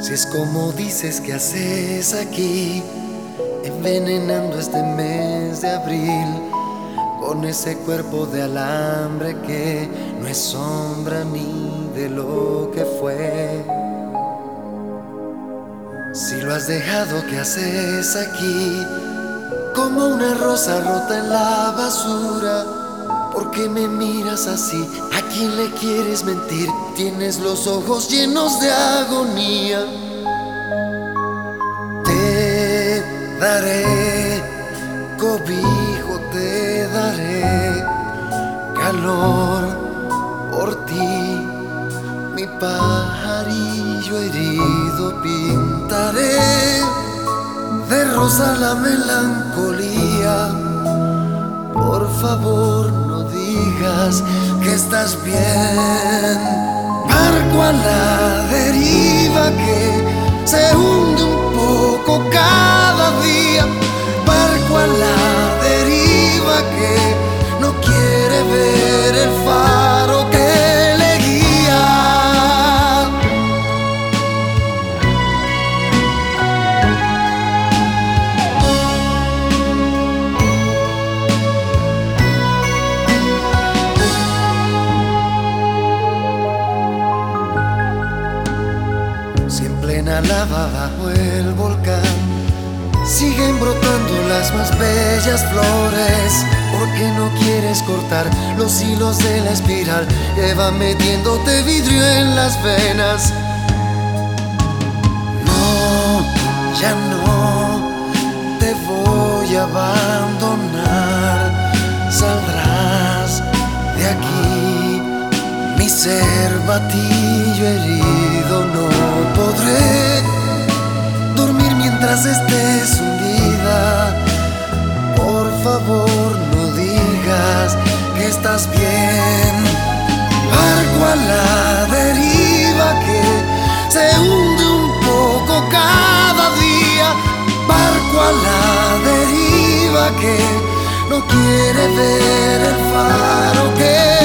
Si es como dices que haces aquí, envenenando este mes de abril, con ese cuerpo de alambre que no es sombra ni de lo que fue. Si lo has dejado, ¿qué haces aquí? Como una rosa rota en la basura. ¿Por qué me miras así? ¿A quién le quieres mentir? Tienes los ojos llenos de agonía. Te daré cobijo, te daré calor por ti. Mi pajarillo herido pintaré de rosa la melancolía. Por favor, no digas que estás bien. Barco a la deriva que se hunde un poco cada lava bajo el volcán siguen brotando las más bellas flores, ¿por qué no quieres cortar los hilos de la espiral que va metiéndote vidrio en las venas? No, ya no te voy a abandonar, saldrás de aquí. Mi ser batillo herido no mientras estés hundida. Por favor no digas que estás bien. Barco a la deriva que se hunde un poco cada día. Barco a la deriva que no quiere ver el faro que